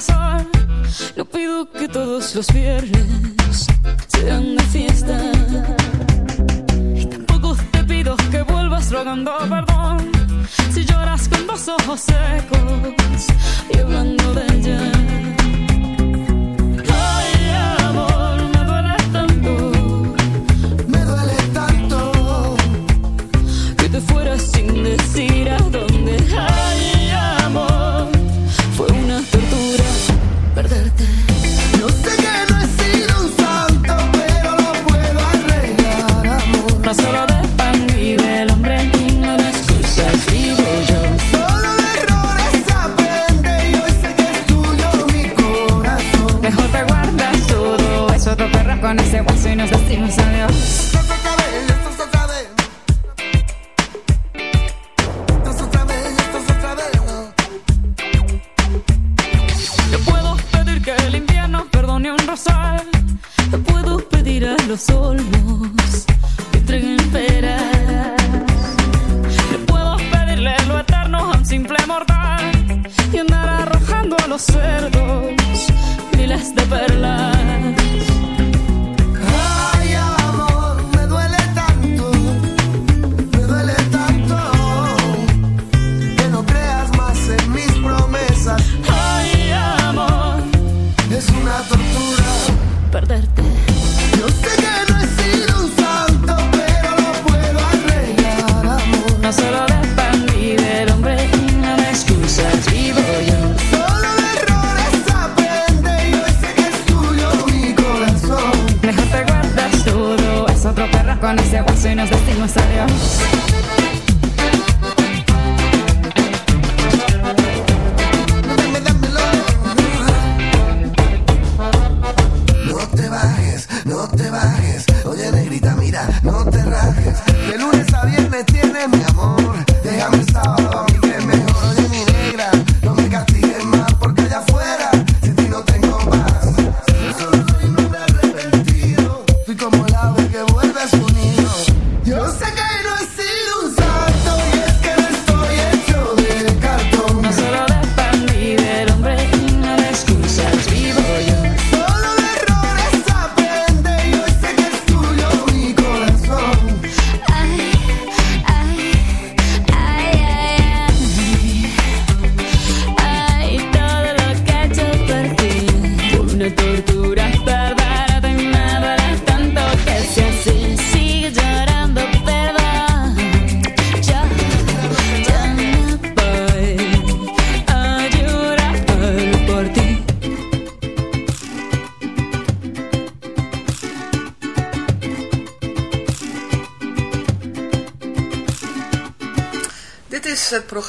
Sol. No pido que todos los viernes sean de fiesta. Y tampoco te pido que vuelvas rogando perdón. Si lloras con los ojos secos con ese hueso y nos decimos adiós.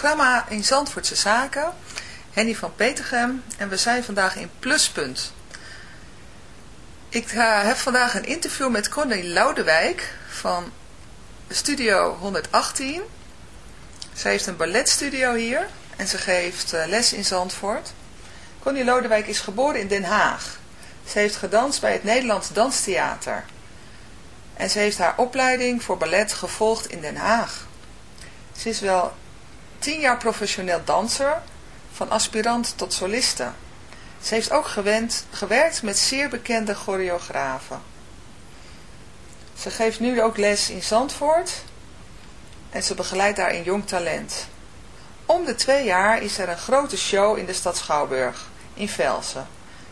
Programma in Zandvoortse Zaken. Henny van Petergem en we zijn vandaag in Pluspunt. Ik eh, heb vandaag een interview met Connie Loudewijk van Studio 118. Zij heeft een balletstudio hier en ze geeft eh, les in Zandvoort. Connie Lodewijk is geboren in Den Haag. Ze heeft gedanst bij het Nederlands Danstheater. En ze heeft haar opleiding voor ballet gevolgd in Den Haag. Ze is wel tien jaar professioneel danser, van aspirant tot soliste. Ze heeft ook gewend, gewerkt met zeer bekende choreografen. Ze geeft nu ook les in Zandvoort en ze begeleidt daar een jong talent. Om de twee jaar is er een grote show in de stad Schouwburg, in Velsen,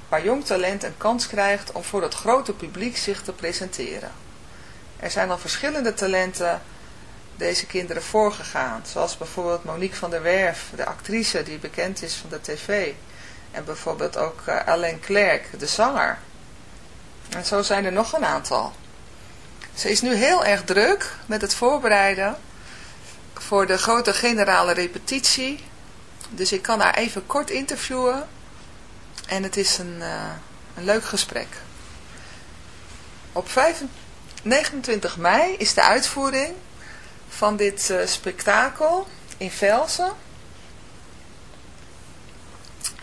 waar jong talent een kans krijgt om voor het grote publiek zich te presenteren. Er zijn al verschillende talenten deze kinderen voorgegaan, zoals bijvoorbeeld Monique van der Werf, de actrice die bekend is van de tv, en bijvoorbeeld ook uh, Alain Clerc, de zanger. En zo zijn er nog een aantal. Ze is nu heel erg druk met het voorbereiden voor de grote generale repetitie. Dus ik kan haar even kort interviewen. En het is een, uh, een leuk gesprek. Op 5, 29 mei is de uitvoering van dit uh, spektakel in Velsen.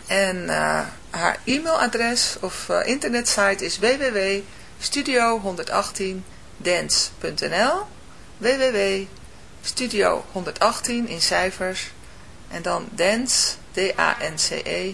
En uh, haar e-mailadres of uh, internetsite is www.studio118dance.nl www.studio118 in cijfers en dan dance, D-A-N-C-E.nl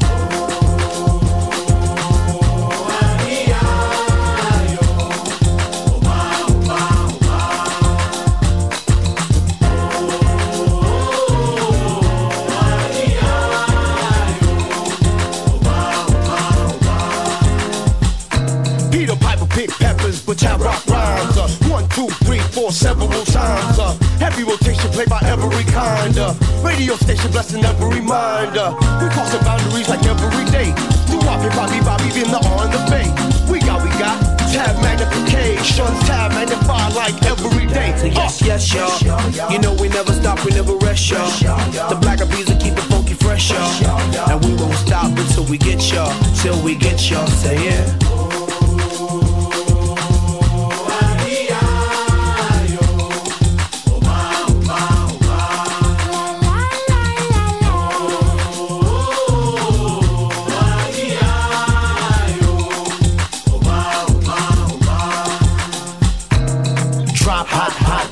Every kind. Uh, radio station blessing every mind. Uh, we crossing boundaries like every day. Do Bobby, Bobby, Bobby, in the on the bay. We got, we got tab magnification, tab magnify like every day. So yes, yes, y'all. You know we never stop, we never rest, y'all. The black bees will keep it funky fresh, y'all. And we won't stop until we get y'all, till we get y'all. Say it.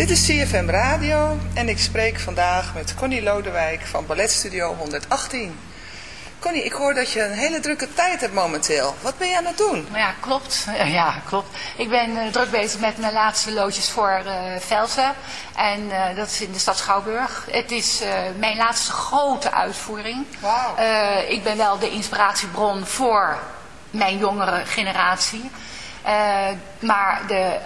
Dit is CFM Radio en ik spreek vandaag met Connie Lodewijk van Balletstudio 118. Connie, ik hoor dat je een hele drukke tijd hebt momenteel. Wat ben je aan het doen? Nou Ja, klopt. Ja, klopt. Ik ben eh, druk bezig met mijn laatste loodjes voor eh Velsen. En eh, dat is in de stad Schouwburg. Het is mijn laatste grote uitvoering. Wauw. Ik ben wel de inspiratiebron voor mijn jongere generatie. Maar de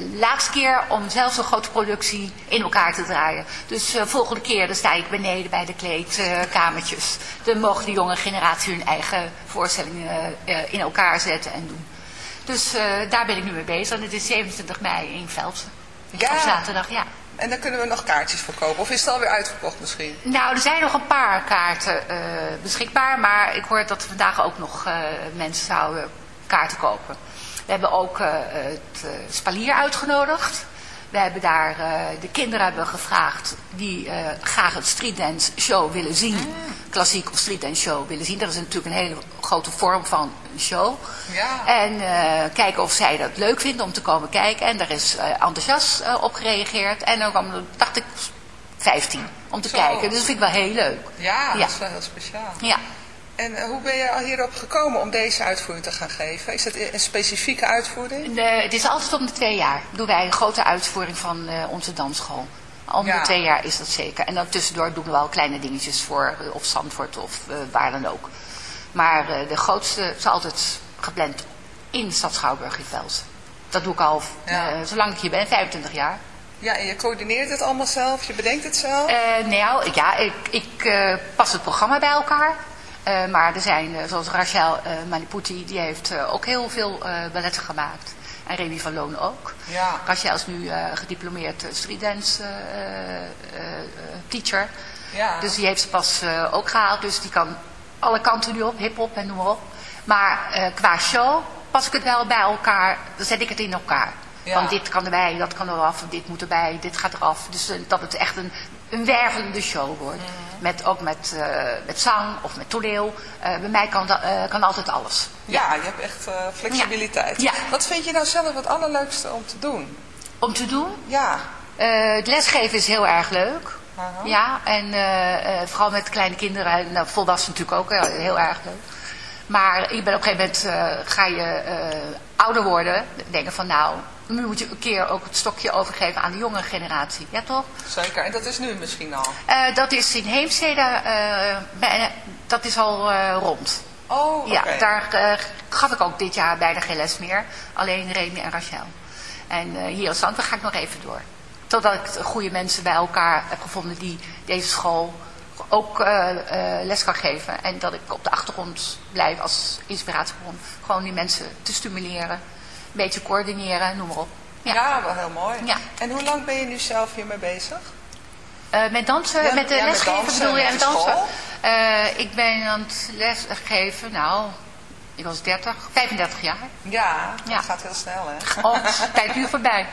laatste keer om zelf zo'n grote productie in elkaar te draaien. Dus eh volgende keer dan sta ik beneden bij de kleedkamertjes. dan mogen de jonge generatie hun eigen voorstellingen eh, in elkaar zetten en doen. Dus eh, daar ben ik nu mee bezig. En het is 27 mei in Velsen. Ja. Op zaterdag, ja. En dan kunnen we nog kaartjes verkopen. Of is het alweer uitverkocht misschien? Nou, er zijn nog een paar kaarten eh, beschikbaar. Maar ik hoor dat vandaag ook nog eh, mensen zouden kaarten kopen. We hebben ook eh, het eh, Spalier uitgenodigd. We hebben daar, eh, de kinderen hebben gevraagd die graag een streetdance show willen zien. Klassiek of streetdance show willen zien. Dat is natuurlijk een hele grote vorm van een show. Ja. En kijken of zij dat leuk vinden om te komen kijken. En daar is enthousiast op gereageerd. En dan kwam dacht ik, 15 om te Zo. kijken. Dus dat vind ik wel heel leuk. Ja, Ja. dat is wel heel speciaal. Ja. En eh, hoe ben je al hierop gekomen om deze uitvoering te gaan geven? Is het een specifieke uitvoering? De, het is altijd om de twee jaar. Doen wij een grote uitvoering van eh, onze dansschool. Om Ja. de twee jaar is dat zeker. En dan tussendoor doen we wel kleine dingetjes voor eh, of Zandvoort of eh, waar dan ook. Maar de grootste is altijd gepland in stad Schouwburg in Velsen. Dat doe ik al Ja. zolang ik hier ben, 25 jaar. Ja, en je coördineert het allemaal zelf? Je bedenkt het zelf? Nou, ja, ik, ik pas het programma bij elkaar. Eh, maar er zijn, eh, zoals Rachel eh Maliputi, die heeft ook heel veel balletten gemaakt. En Remy van Loon ook. Ja. Rachel is nu gediplomeerd streetdance teacher. Ja. Dus die heeft ze pas ook gehaald. Dus die kan alle kanten nu op, hip-hop en noem maar op. Maar qua show pas ik het wel bij elkaar, dan zet ik het in elkaar. Ja. Want dit kan erbij, dat kan eraf, dit moet erbij, dit gaat eraf. Dus dat het echt een, een wervelende show wordt. Mhm. Met, ook met, eh, met zang of met toneel. Eh, bij mij kan, eh, kan altijd alles. Ja, je hebt echt flexibiliteit. Ja. Wat vind je nou zelf het allerleukste om te doen? Om te doen? Ja. Het lesgeven is heel erg leuk. Ja, en vooral met kleine kinderen, en nou, volwassenen natuurlijk ook, eh, heel erg leuk. Maar ik ben op een gegeven moment, ga je ouder worden, denken van nou, nu moet je een keer ook het stokje overgeven aan de jongere generatie. Ja toch? Zeker. En dat is nu misschien al. Eh, dat is in Heemstede, eh, dat is al eh, rond. Oh, oké. Ja, daar gaf ik ook dit jaar bijna geen les meer. Alleen Remy en Rachel. En hier in Zandvoort ga ik nog even door. Totdat ik goede mensen bij elkaar heb gevonden die deze school ook les kan geven. En dat ik op de achtergrond blijf als inspiratiebron. Gewoon die mensen te stimuleren. Een beetje coördineren, noem maar op. Ja, wel heel mooi. Ja. En hoe lang ben je nu zelf hiermee bezig? Eh, met dansen, Ja, met de ja, met lesgeven dansen, bedoel je? En dansen? Eh, ik ben aan het lesgeven, nou, ik was 30, 35 jaar. Ja, dat Ja. gaat heel snel hè. Oh, tijd nu voorbij.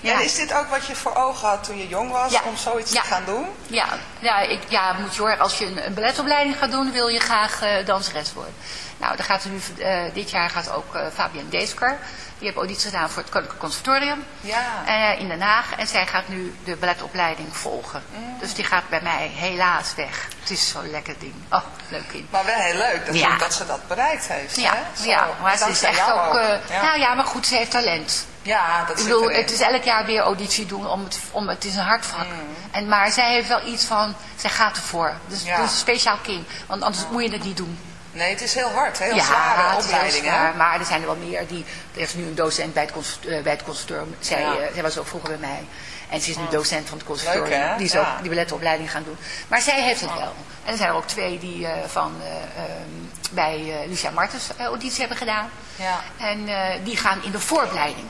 Ja. En is dit ook wat je voor ogen had toen je jong was, Ja. om zoiets Ja. te gaan doen? Ja, ja, ik, ja moet je horen, als je een, een balletopleiding gaat doen, wil je graag eh, danseres worden. Nou, dan gaat er nu, eh, dit jaar gaat ook eh Fabienne Deesker. Die heeft auditie gedaan voor het Koninklijk Conservatorium Ja. in Den Haag. En zij gaat nu de balletopleiding volgen. Mm. Dus die gaat bij mij helaas weg. Het is zo'n lekker ding. Oh, leuk kind. Maar wel heel leuk dat, Ja. dat ze dat bereikt heeft. Ja, hè? Zo. ja, maar ze is echt ook... ja. Nou ja, maar goed, ze heeft talent. Ja, dat Ik bedoel, het is elk jaar weer auditie doen, om het, om, het is een hardvak. En, maar zij heeft wel iets van, zij gaat ervoor. Dus Ja. het is een speciaal kind, want anders moet je het niet doen. Nee, het is heel hard, heel ja, zware opleiding. zwaar, maar er zijn er wel meer. Die, er is nu een docent bij het, eh, bij het conservatorium. Zij, Ja. eh, zij was ook vroeger bij mij. En ze is nu docent van het conservatorium. Leuk? Die is Ja. ook die balletopleiding gaan doen. Maar zij heeft het wel. En er zijn er ook twee die eh, van, eh, ehm, bij Lucia Martens auditie hebben gedaan. Ja. En die gaan in de vooropleiding.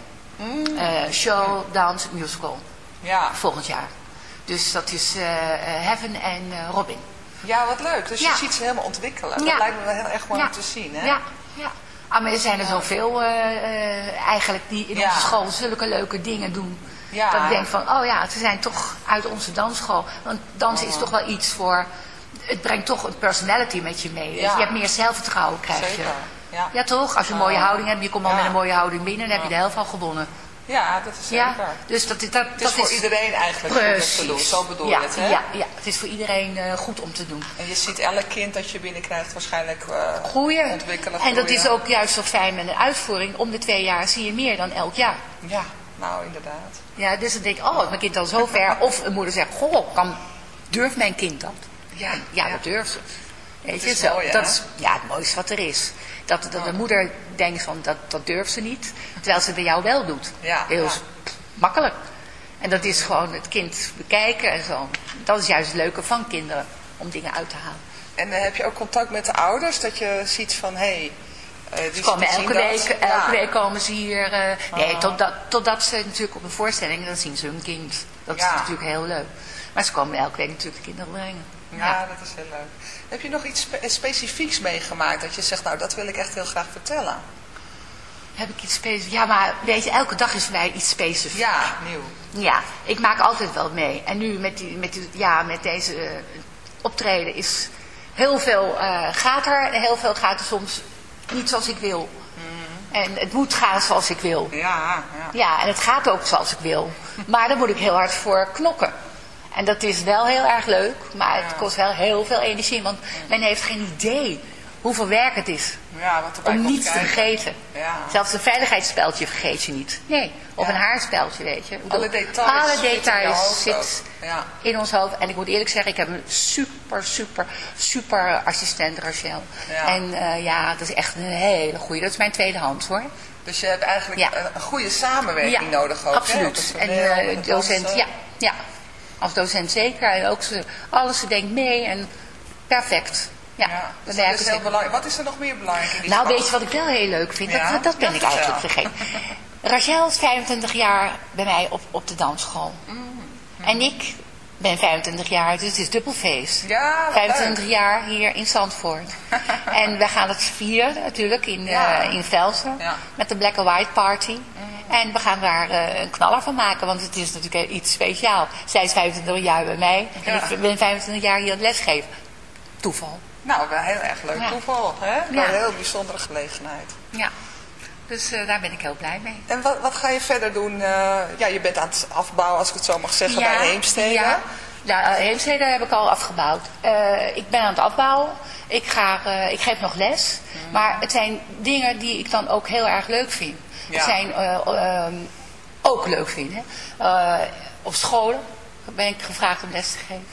Eh, show, dans, musical. Ja. Volgend jaar. Dus dat is eh, eh, Heaven en Robin. ja, wat leuk. Dus Ja. je ziet ze helemaal ontwikkelen. Ja. Dat lijkt me wel heel erg mooi Ja. te zien. Hè? Ja, ja. Ah, maar er zijn er zoveel eh, eigenlijk die in onze school zulke leuke dingen doen. Ja. Dat ik denk van, oh ja, ze zijn toch uit onze dansschool. Want dansen is toch wel iets voor... Het brengt toch een personality met je mee. Dus je hebt meer zelfvertrouwen, krijg Zeker. je. Ja. Ja, toch? Als je een mooie Ja. houding hebt, je komt al Ja. met een mooie houding binnen... dan heb je de helft al gewonnen. ja, dat is zeker. Ja, dus dat, dat, dat Het is voor iedereen eigenlijk goed om Precies. te doen. Zo bedoel ja, je het, hè? Ja, ja, het is voor iedereen eh, goed om te doen. En je ziet elk kind dat je binnenkrijgt waarschijnlijk eh, Groeien. ontwikkelen. En dat is ook juist zo fijn met een uitvoering. Om de twee jaar zie je meer dan elk jaar. Ja, nou inderdaad. Ja, dus dan denk ik, oh, is mijn kind al zo ver. Of een moeder zegt, goh, kan, durft mijn kind dat? Ja, Ja, ja. dat durft ze. Weet Dat je, zo, mooi, dat is ja, het mooiste wat er is. Dat, dat de moeder denkt van, dat, dat durft ze niet. Terwijl ze bij jou wel doet. Ja, Heel ja. makkelijk. En dat is gewoon het kind bekijken en zo. Dat is juist het leuke van kinderen, om dingen uit te halen. En eh, heb je ook contact met de ouders? Dat je ziet van, hé, hey, die Ze komen elke dat. week, Ja. elke week komen ze hier. eh, nee, Ah. totdat, totdat ze natuurlijk op een voorstelling, dan zien ze hun kind. Dat Ja. is natuurlijk heel leuk. Maar ze komen elke week natuurlijk de kinderen brengen. Ja, dat is heel leuk. Heb je nog iets spe- specifieks meegemaakt dat je zegt, nou dat wil ik echt heel graag vertellen? Heb ik iets specifieks? Ja, maar weet je, elke dag is voor mij iets specifieks. Ja, nieuw. Ja, ik maak altijd wel mee. En nu met, die, met, die, ja, met deze eh, optreden is heel veel eh, gaat er. En heel veel gaat er soms niet zoals ik wil. En het moet gaan zoals ik wil. Ja, ja. Ja, en het gaat ook zoals ik wil. Maar daar moet ik heel hard voor knokken. En dat is wel heel erg leuk, maar het kost wel heel veel energie. Want men heeft geen idee hoeveel werk het is Ja, wat om niets te vergeten. Ja. Zelfs een veiligheidsspeltje vergeet je niet. Nee, of Ja. een haarspeltje, weet je. Alle details alle in details zit. Ja. in ons hoofd. En ik moet eerlijk zeggen, ik heb een super, super, super assistent, Rachel. En eh, ja, dat is echt een hele goede. Dat is mijn tweede hand, hoor. Dus je hebt eigenlijk een, goede samenwerking nodig ook. Absoluut. En eh, het docent, ja, ja. Als docent zeker. En ook ze, alles, ze denkt mee en perfect. Ja, dus dat is heel belangrijk. Wat is er nog meer belangrijk in die Nou, weet je wat ik wel heel leuk vind? Ja? Dat, dat ben Ja, ik eigenlijk vergeten. Rachel is 25 jaar bij mij op, op de dansschool. Mm. En ik ben 25 jaar, dus het is dubbelfeest. Ja, wat 25 leuk. jaar hier in Zandvoort. en we gaan het vieren natuurlijk in, eh, in Velsen. Met de Black and White Party. En we gaan daar eh, een knaller van maken, want het is natuurlijk iets speciaals. Zij is 25 jaar bij mij en Ja. ik ben 25 jaar hier aan het lesgeven. Toeval. Nou, wel heel erg leuk Ja. toeval. Hè? Ja. Een heel bijzondere gelegenheid. Ja. Dus eh, daar ben ik heel blij mee. En wat, wat ga je verder doen? Eh, ja, je bent aan het afbouwen, als ik het zo mag zeggen, bij Heemstede. Ja, ja Heemstede heb ik al afgebouwd. Ik ben aan het afbouwen. Ik, ga, ik geef nog les. Mm. Maar het zijn dingen die ik dan ook heel erg leuk vind. Ja. Zijn eh, ehm, ook leuk vind. Hè. Eh, op scholen ben ik gevraagd om les te geven.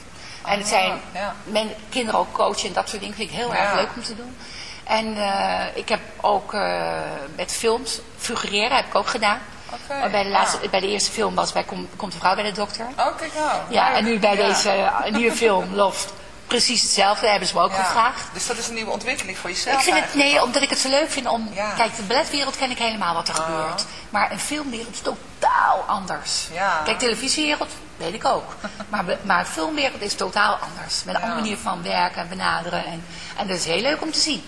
En het zijn Ah, ja. men, kinderen ook coachen en dat soort dingen vind ik heel Ja. erg leuk om te doen. En eh, ik heb ook met films, figureren heb ik ook gedaan. Oké, bij, de laatste, ja. bij de eerste film was bij Kom, Komt een vrouw bij de dokter. Oh, kijk nou. Ja, en nu bij deze nieuwe film Loft. Precies hetzelfde hebben ze me ook Ja. gevraagd. Dus dat is een nieuwe ontwikkeling voor jezelf Ik vind het, nee, omdat ik het zo leuk vind om... Ja. Kijk, de balletwereld ken ik helemaal wat er Ah. gebeurt. Maar een filmwereld is totaal anders. Ja. Kijk, televisiewereld weet ik ook. Maar, maar filmwereld is totaal anders. Met een andere manier van werken en benaderen. En, en dat is heel leuk om te zien.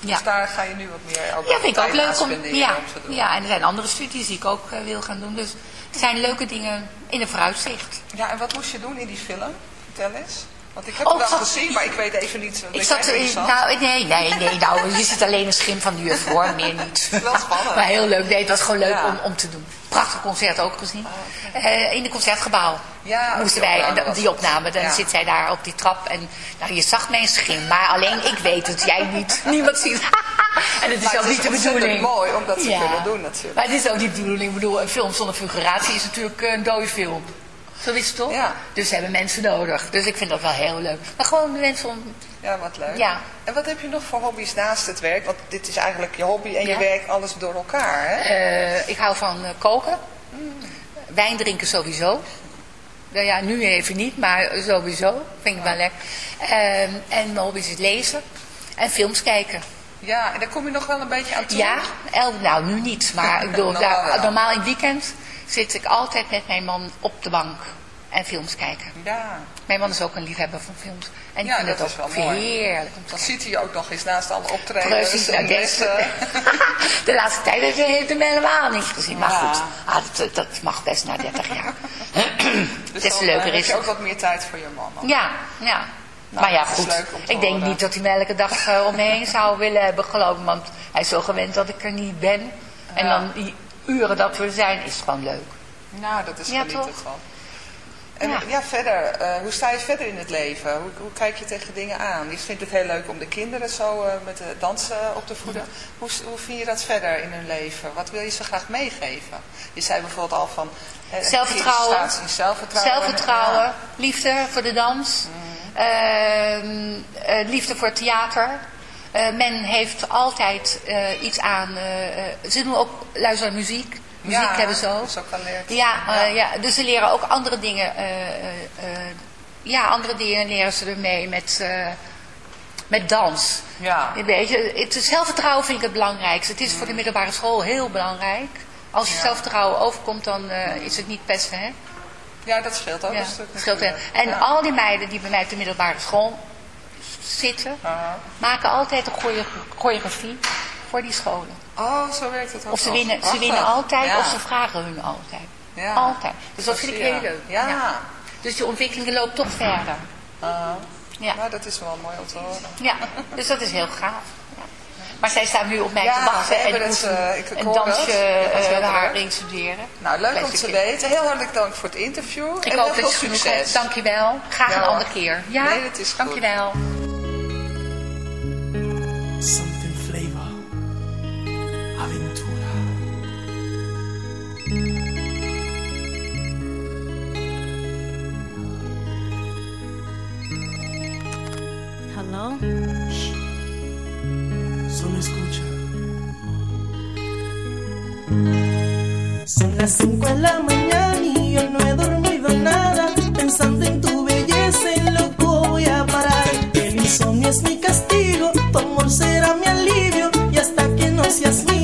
Ja. Dus daar ga je nu wat meer ook Ja, vind ik ook leuk om. Ja, om ja, en er zijn andere studies die ik ook eh, wil gaan doen. Dus er zijn leuke dingen in de vooruitzicht. Ja, en wat moest je doen in die film? Vertel eens. Want ik heb Oh, het wel ik zat- gezien, maar ik weet even niet. Ik zat in, nou, nee, nee, nee, nou, je ziet alleen een schim van de juf hoor, meer niet. Wel spannend. Maar heel leuk, nee, het was gewoon leuk Ja. om, om te doen. Prachtig concert ook gezien. Eh, in het concertgebouw Ja, moesten die wij, opname die opname, dan Ja. zit zij daar op die trap en nou, je zag mijn schim, maar alleen ik weet het, jij niet. Niemand ziet het. en het is ook niet de bedoeling. mooi om dat te kunnen doen natuurlijk. Maar het is ook niet de bedoeling. Ik bedoel, een film zonder figuratie is natuurlijk een dode film. Zo is het toch? Ja. Dus ze hebben mensen nodig. Dus ik vind dat wel heel leuk. Maar gewoon de mensen om... Ja, wat leuk. Ja. En wat heb je nog voor hobby's naast het werk? Want dit is eigenlijk je hobby en je werk alles door elkaar, hè? Eh, ik hou van eh, koken. Wijn drinken sowieso. Nou ja, nu even niet, maar sowieso. Vind ik wel lekker. Ehm, en mijn hobby is lezen. En films kijken. Ja, en daar kom je nog wel een beetje aan toe. Ja, el, nou nu niet. Maar ik bedoel, Normaal normaal in het weekend zit ik altijd met mijn man op de bank. En films kijken. Ja, Mijn man is ook een liefhebber van films. En ik Ja, vind dat het is ook wel mooi. heerlijk om te dan kijken. ziet hij ook nog eens naast alle optredens Precies, en lessen. de laatste tijd heeft hij hem helemaal niet gezien. Maar Ja. goed, ah, dat, dat mag best na 30 jaar. Dus te dan, leuker eh, is heb je ook wat meer tijd voor je man. Ja, ja. Nou, maar ja, dat is goed. Ik denk niet dat hij me elke dag eh, om me heen zou willen hebben, geloof ik. Want hij is zo gewend dat ik er niet ben. En Ja. dan die uren dat we zijn, is gewoon leuk. Nou, dat is Ja, genieten toch? van. En Ja. ja, verder, eh, hoe sta je verder in het leven? Hoe, hoe kijk je tegen dingen aan? Je vindt het heel leuk om de kinderen zo eh, met de dansen op te voeden. Hoe, hoe vind je dat verder in hun leven? Wat wil je ze graag meegeven? Je zei bijvoorbeeld al van... eh, Zelfvertrouwen. registratie, Zelfvertrouwen. Zelfvertrouwen, Ja. liefde voor de dans, ehm, eh, liefde voor het theater. Eh, men heeft altijd eh, iets aan, eh, ze doen ook luisteren naar muziek. Muziek Ja, hebben ze ook. dat is ook geleerd. Ja, Ja. ja, dus ze leren ook andere dingen. ja, andere dingen leren ze ermee met, met dans. Ja. Weet je, het zelfvertrouwen vind ik het belangrijkste. Het is voor de middelbare school heel belangrijk. Als je Ja. zelfvertrouwen overkomt, dan is het niet pesten, hè? ja, dat scheelt ook een stuk. scheelt. En al die meiden die bij mij op de middelbare school zitten, Aha. maken altijd een choreo- choreografie voor die scholen. Oh, zo werkt het ook Of ze winnen, ze winnen altijd, Ja. of ze vragen hun altijd. Ja. Altijd. Dus dat vind ik je. heel leuk. Ja. Dus die ontwikkeling loopt toch verder. Aha. Ja. Nou, dat is wel mooi om te horen. Ja, dus dat is heel gaaf. Maar zij staan nu op mij Ja, te wachten en het, moet eh, een, ik- dansje Je gaat eh, haar druk. instuderen. Nou, leuk om te weten. Heel hartelijk dank voor het interview. Ik en hoop dat veel je succes. Dankjewel. Graag Ja, een andere keer. Ja, Nee, dat is goed. dankjewel. Something es mi castigo, tu amor será mi alivio. Y hasta que no seas mía,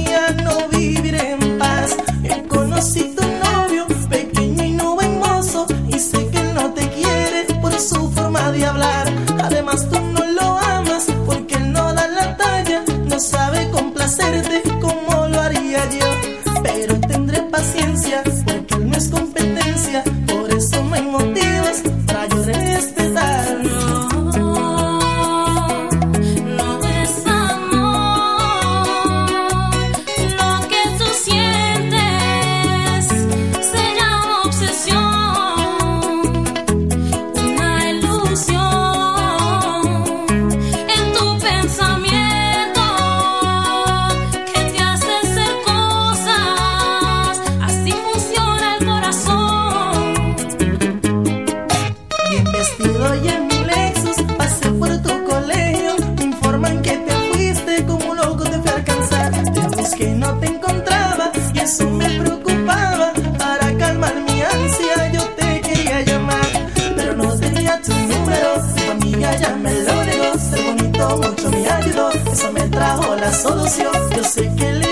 la solución. Yo sé que le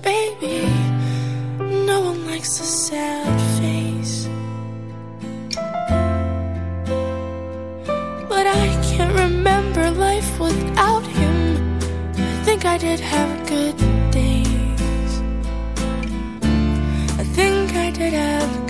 baby. No one likes a sad face. But I can't remember life without him. I think I did have good days. I think I did have.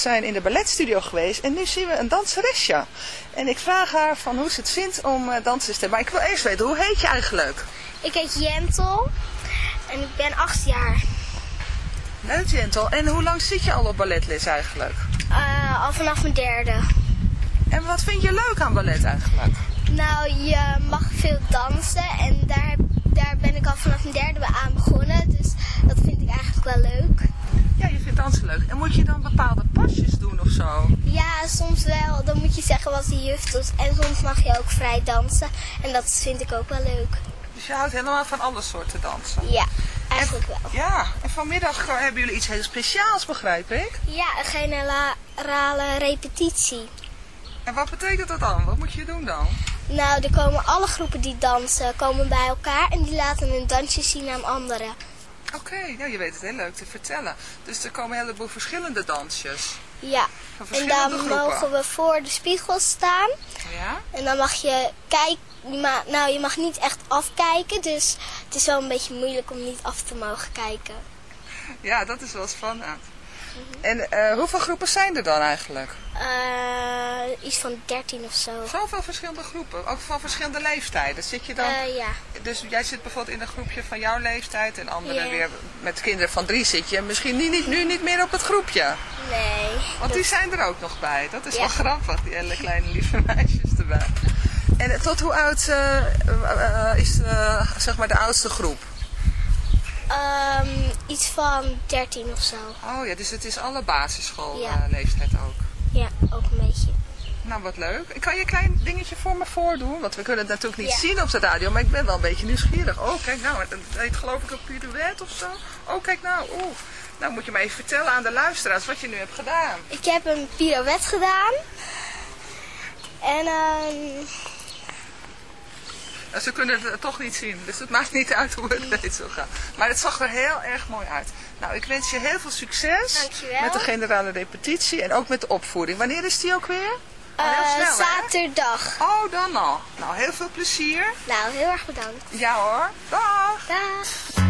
Zijn in de balletstudio geweest en nu zien we een danseresje. En ik vraag haar van hoe ze het vindt om eh, dansen te. Maar ik wil eerst weten, hoe heet je eigenlijk? Ik heet Jentel en ik ben acht jaar. Leuk Jentel. En hoe lang zit je al op balletles eigenlijk? Eh, al vanaf mijn derde. En wat vind je leuk aan ballet eigenlijk? Nou, je mag veel dansen en daar, daar ben ik al vanaf mijn derde aan begonnen. Dus dat vind ik eigenlijk wel leuk. Ja, je vindt dansen leuk. En moet je dan bepaalde pasjes doen of zo? Ja, soms wel. Dan moet je zeggen wat de juf doet. En soms mag je ook vrij dansen. En dat vind ik ook wel leuk. Dus je houdt helemaal van alle soorten dansen? Ja, eigenlijk wel. Ja, en vanmiddag eh, hebben jullie iets heel speciaals, begrijp ik? Ja, een generale repetitie. En wat betekent dat dan? Wat moet je doen dan? Nou, er komen alle groepen die dansen komen bij elkaar en die laten hun dansjes zien aan anderen. Oké, nou je weet het heel leuk te vertellen. Dus er komen een heleboel verschillende dansjes. Ja, Van en dan groepen. mogen we voor de spiegel staan. Ja? En dan mag je kijken, maar nou je mag niet echt afkijken, dus het is wel een beetje moeilijk om niet af te mogen kijken. Ja, dat is wel spannend. En eh, hoeveel groepen zijn er dan eigenlijk? Eh, iets van 13 of zo. Zoveel verschillende groepen, ook van verschillende leeftijden. Zit je dan, Eh, ja. dus jij zit bijvoorbeeld in een groepje van jouw leeftijd en anderen weer met kinderen van drie zit je misschien niet, niet, nu niet meer op het groepje. Nee. Want die zijn er ook nog bij. Dat is Ja. wel grappig, die hele kleine lieve meisjes erbij. En tot hoe oud is zeg maar de oudste groep? Ehm, iets van 13 of zo. Oh ja, dus het is alle basisschool Ja. leeftijd ook. Ja, ook een beetje. Nou, wat leuk. Ik kan je een klein dingetje voor me voordoen? Want we kunnen het natuurlijk niet Ja. zien op de radio, maar ik ben wel een beetje nieuwsgierig. Oh, kijk nou, het heet geloof ik een pirouette of zo. Oh, kijk nou, oeh. Nou moet je maar even vertellen aan de luisteraars wat je nu hebt gedaan. Ik heb een pirouette gedaan. En ehm Ze kunnen het toch niet zien, dus het maakt niet uit hoe het heet zo gaat. Maar het zag er heel erg mooi uit. Nou, ik wens je heel veel succes Dankjewel. met de generale repetitie en ook met de opvoering. Wanneer is die ook weer? Eh, hè? zaterdag. Oh, dan al. Nou, heel veel plezier. Nou, heel erg bedankt. Ja hoor. Dag. Dag.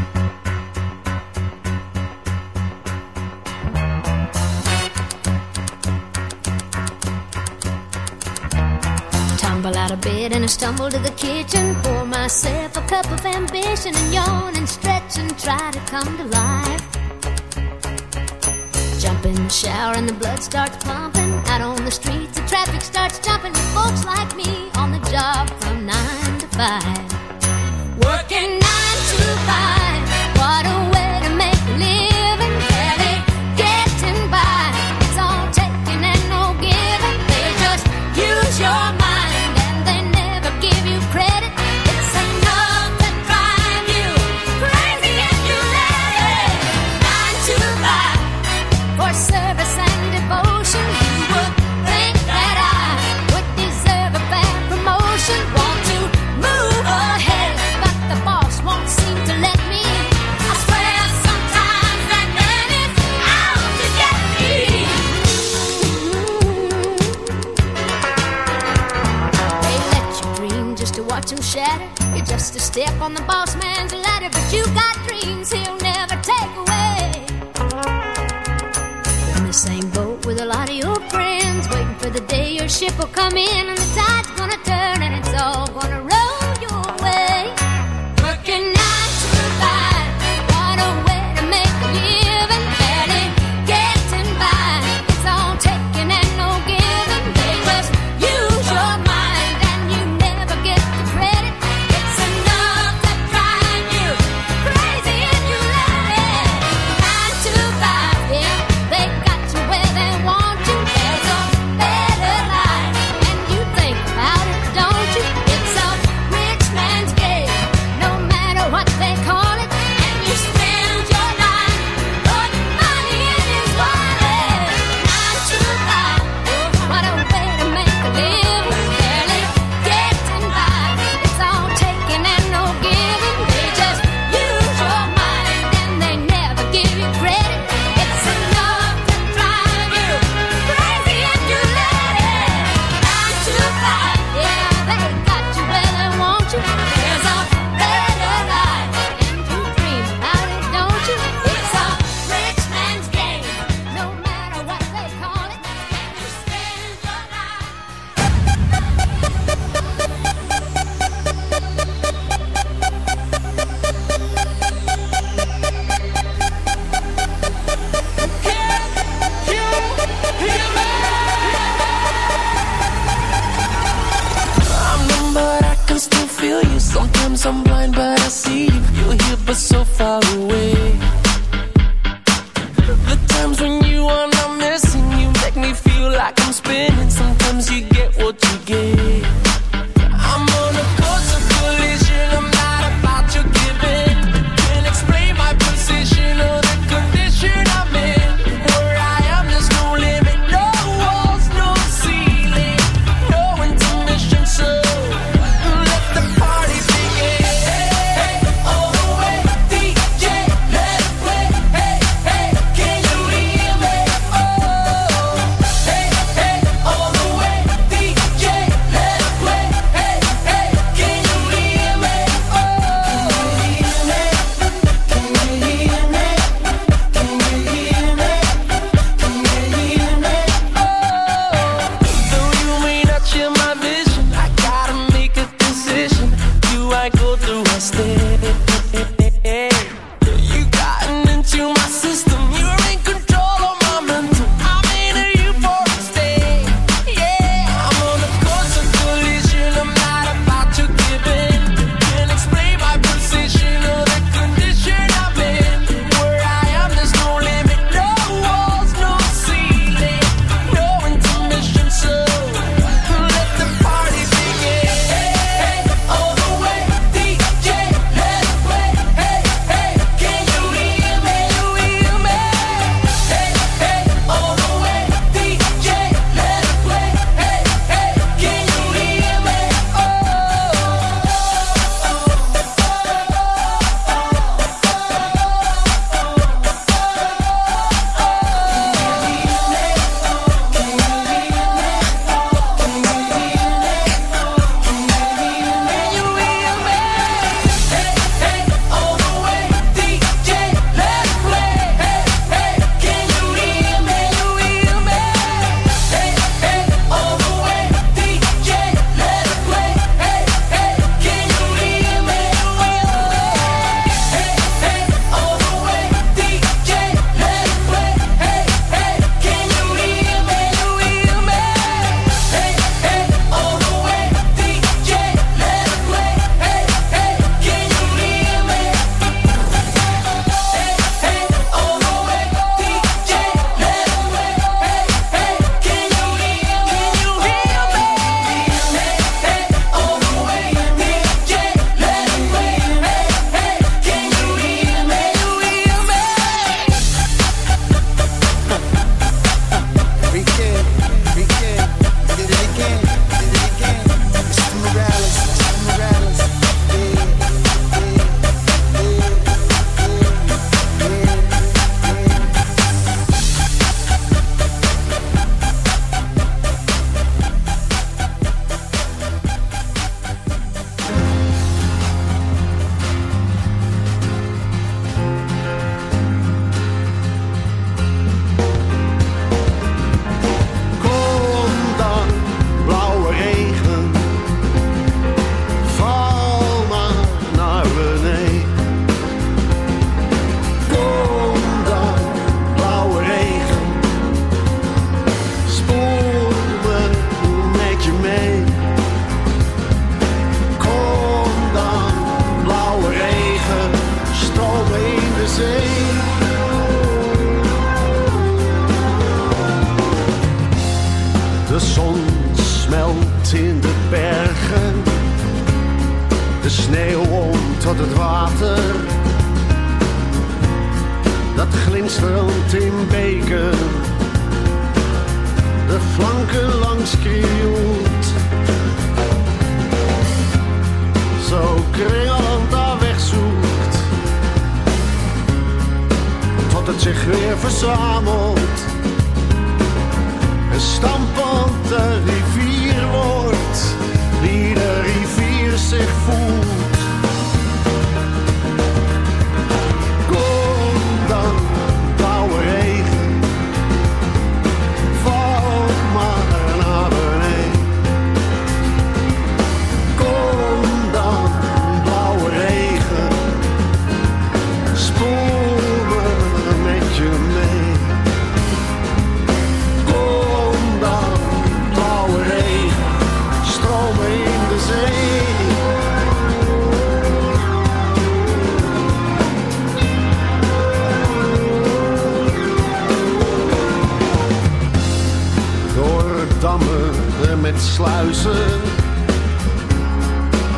Out of bed and I stumble to the kitchen. Pour myself a cup of ambition and yawn and stretch and try to come to life. Jump in the shower and the blood starts pumping. Out on the streets,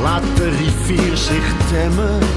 Laat de rivier zich temmen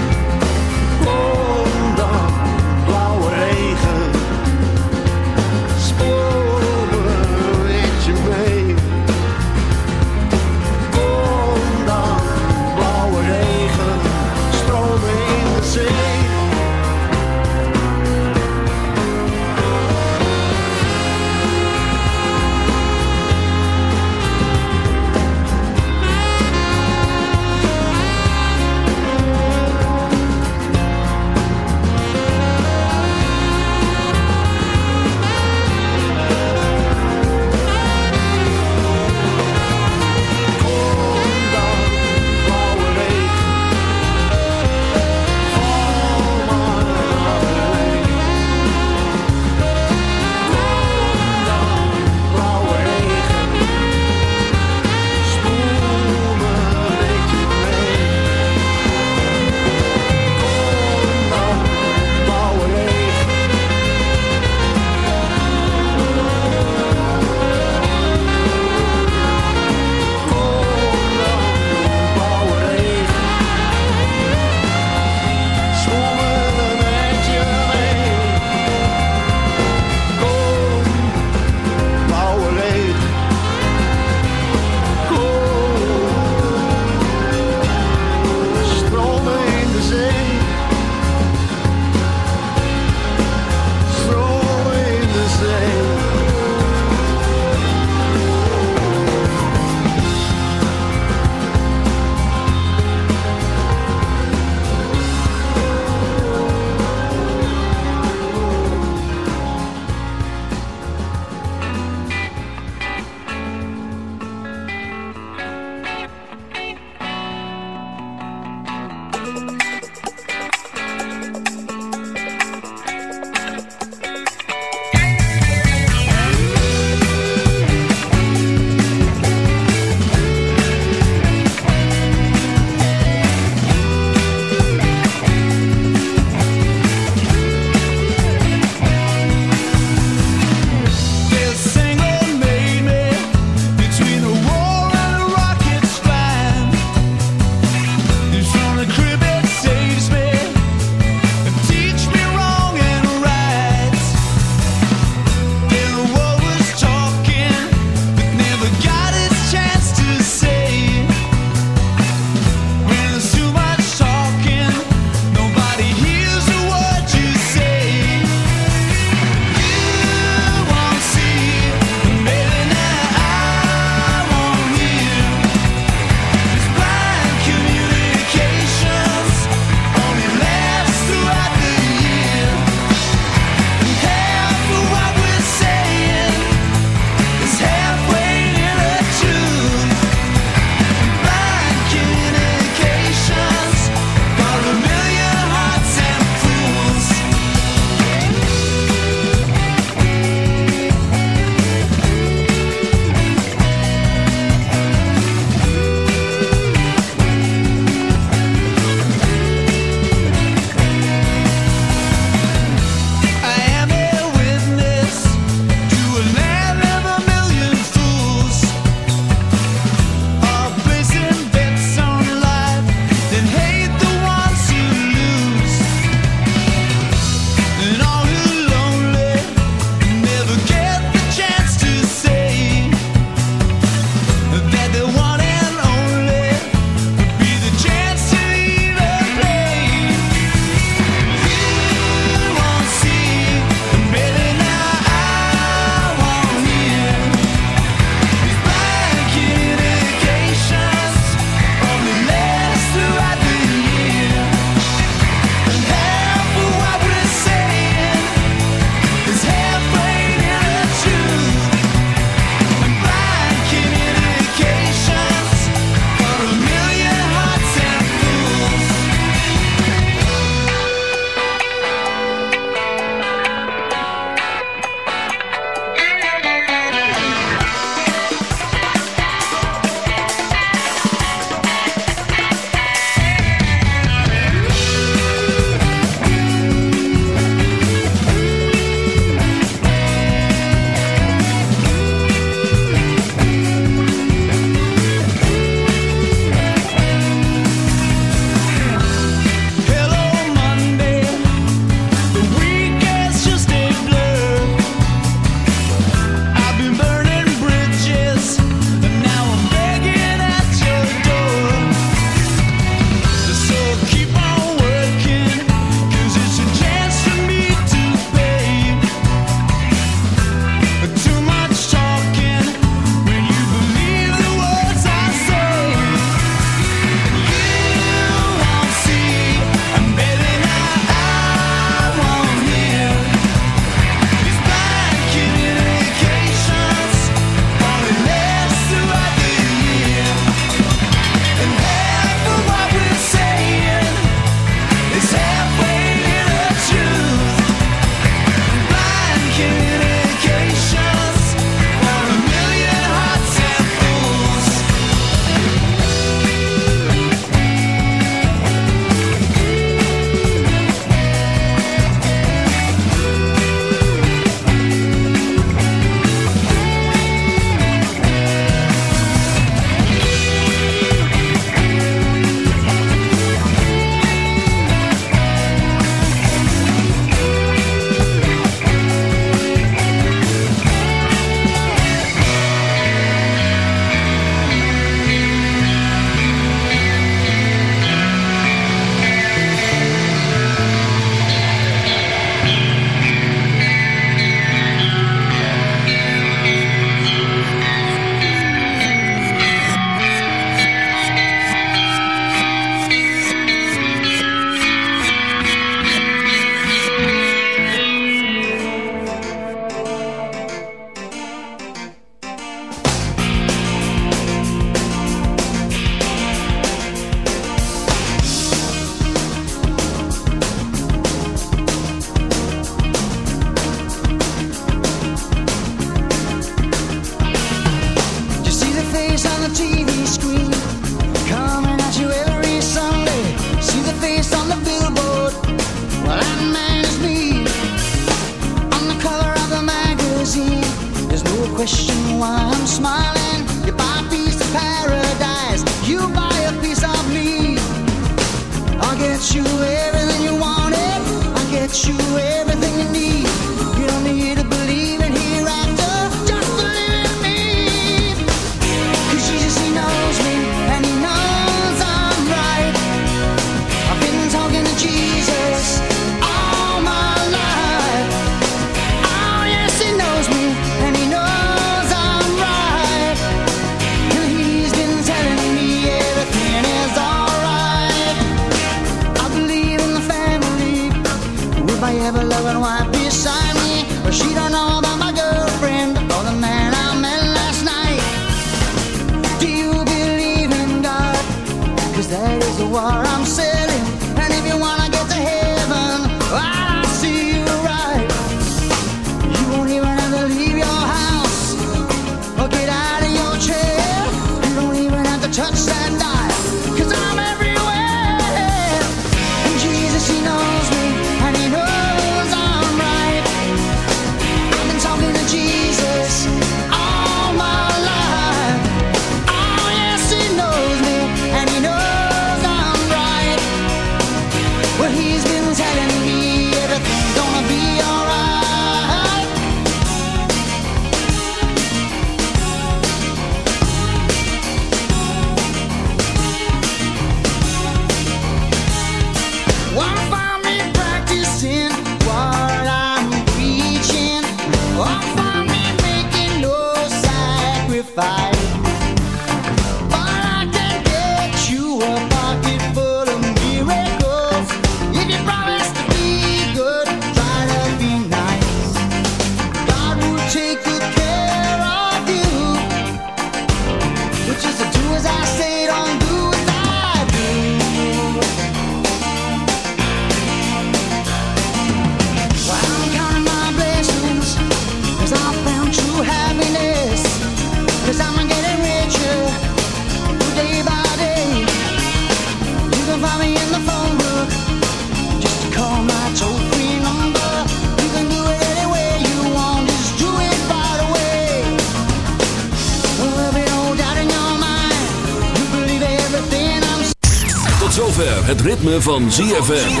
van ZFM.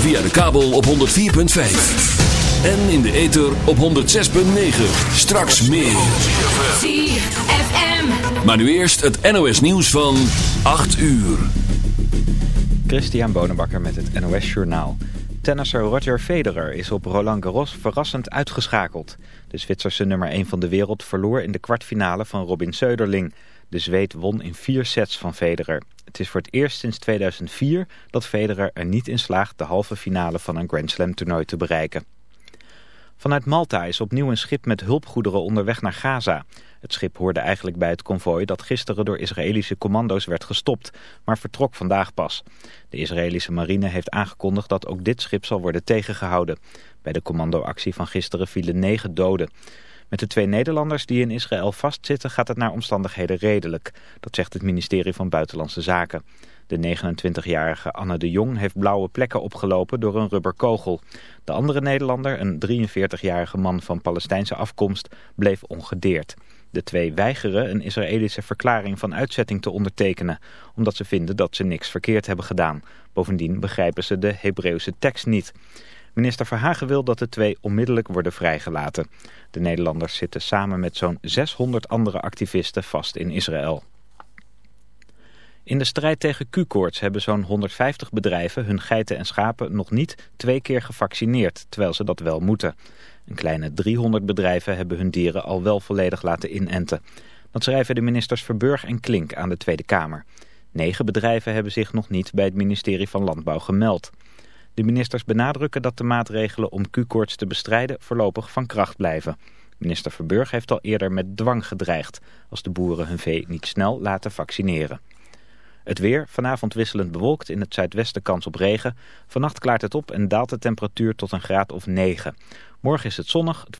Via de kabel op 104.5. En in de ether op 106.9. Straks meer. ZFM. Maar nu eerst het NOS nieuws van 8 uur. Christian Bonenbakker met het NOS Journaal. Tennisser Roger Federer is op Roland Garros verrassend uitgeschakeld. De Zwitserse nummer 1 van de wereld verloor in de kwartfinale van Robin Söderling. De Zweed won in vier sets van Federer. Het is voor het eerst sinds 2004 dat Federer er niet in slaagt de halve finale van een Grand Slam toernooi te bereiken. Vanuit Malta is opnieuw een schip met hulpgoederen onderweg naar Gaza. Het schip hoorde eigenlijk bij het konvooi dat gisteren door Israëlische commando's werd gestopt, maar vertrok vandaag pas. De Israëlische marine heeft aangekondigd dat ook dit schip zal worden tegengehouden. Bij de commandoactie van gisteren vielen negen doden. Met de twee Nederlanders die in Israël vastzitten gaat het naar omstandigheden redelijk. Dat zegt het ministerie van Buitenlandse Zaken. De 29-jarige Anne de Jong heeft blauwe plekken opgelopen door een rubberkogel. De andere Nederlander, een 43-jarige man van Palestijnse afkomst, bleef ongedeerd. De twee weigeren een Israëlische verklaring van uitzetting te ondertekenen, omdat ze vinden dat ze niks verkeerd hebben gedaan. Bovendien begrijpen ze de Hebreeuwse tekst niet. Minister Verhagen wil dat de twee onmiddellijk worden vrijgelaten. De Nederlanders zitten samen met zo'n 600 andere activisten vast in Israël. In de strijd tegen Q-koorts hebben zo'n 150 bedrijven hun geiten en schapen nog niet twee keer gevaccineerd, terwijl ze dat wel moeten. Een kleine 300 bedrijven hebben hun dieren al wel volledig laten inenten. Dat schrijven de ministers Verburg en Klink aan de Tweede Kamer. Negen bedrijven hebben zich nog niet bij het ministerie van Landbouw gemeld. De ministers benadrukken dat de maatregelen om Q-koorts te bestrijden voorlopig van kracht blijven. Minister Verburg heeft al eerder met dwang gedreigd als de boeren hun vee niet snel laten vaccineren. Het weer, vanavond wisselend bewolkt, in het zuidwesten kans op regen. Vannacht klaart het op en daalt de temperatuur tot een graad of 9. Morgen is het zonnig,